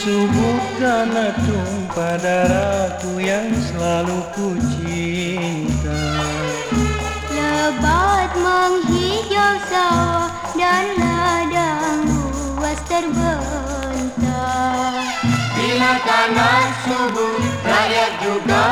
subur tanah tumpah darahku yang selalu ku cinta. Lebat menghijau sawah dan ladang luas terbentang. Bila tanah subur, rakyat juga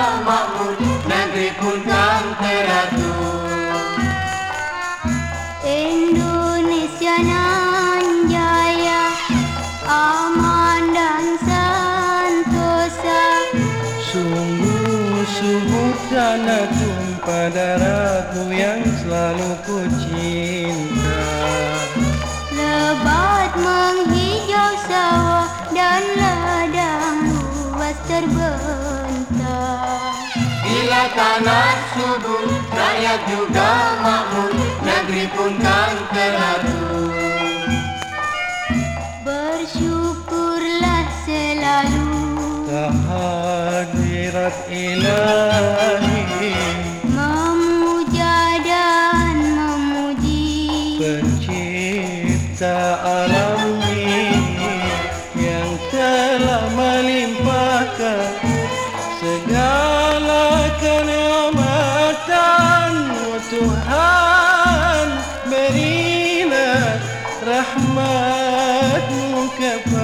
Sungguh subur tanah tumpah darahku yang selalu ku cinta. Lebat menghijau sawah dan ladang luas terbentang. Bila tanah subur, rakyat juga makmur, negeri pun kan teratur. Bersyukurlah selalu Kehadirat ilahi. Memuja dan memuji. Pencipta alam ini Yang telah melimpahkan Segala kenikmatan Oh Tuhan. Berilah rahmatmu kepada